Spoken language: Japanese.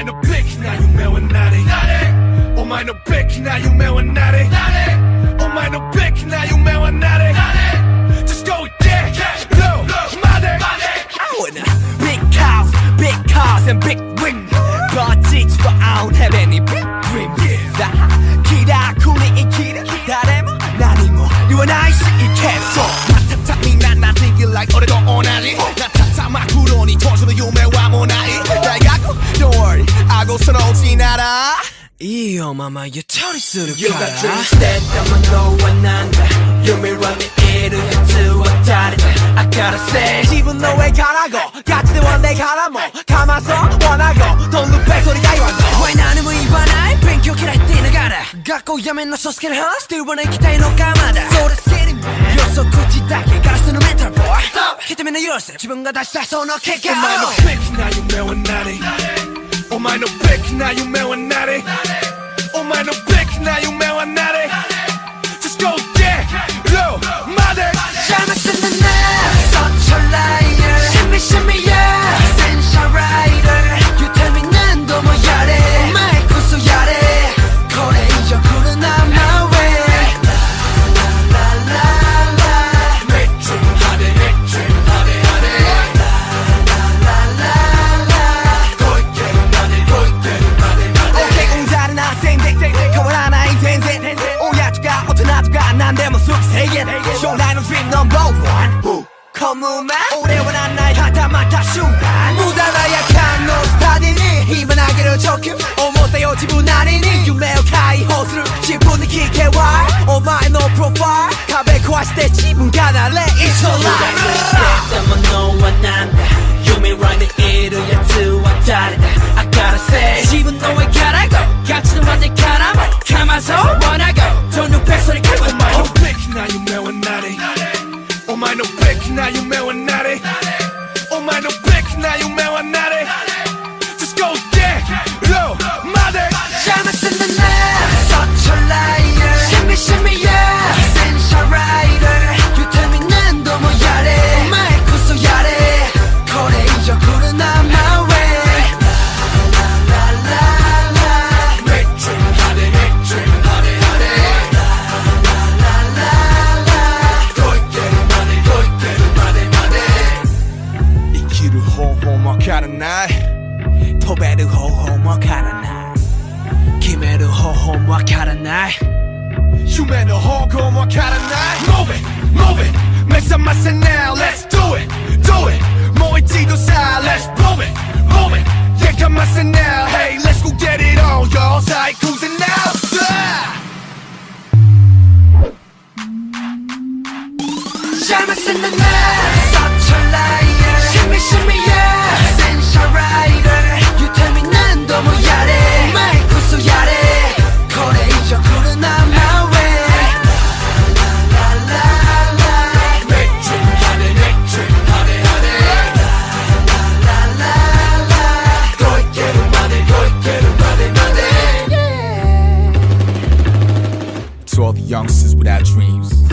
meine Blick나jume und Nadi Um meine Blicknajume und Nadi Um meine Blicknajume und Nadi Just go get dick, blow, money Big cows, big cars and big いいよママゆったりする You か got ら。てたものはなんだ夢は見えるやつは誰だ I gotta say 自分の上からごガチでワンデーからもかまそう罠ごどんどんペソリ大ワンお前何も言わない？勉強嫌いって言いながら。学校辞めんのそすけの話？Still wanna 行きたいのかまだ。それ好きに予測口だけガラスのメンタルボーイ。来てみんな許せ。自分が出したその結果。お前のべきな夢は何お前のべきな夢は何 mano, pix, na e o meu anel. One コムマ俺はなんないはたまた集団無駄な夜間のスタディに今投げる直球思ったよ自分なりに夢を解放する自分に聞けわお前のプロファイル壁壊して自分がなれ It's your 捨 life てたものはなんだ夢は見えるやつは誰だ I gotta say 自分の上か お前のべきな夢は何お前のべきな夢は何 Just home, why? You man a hog home. Move it, move it, make now, let's do it, do it. More let's blow it, blow it. Yeah, come now, hey, let's go get it on, y'all. Side now, yeah. Shimmy, shimmy, yeah. all the youngsters without dreams.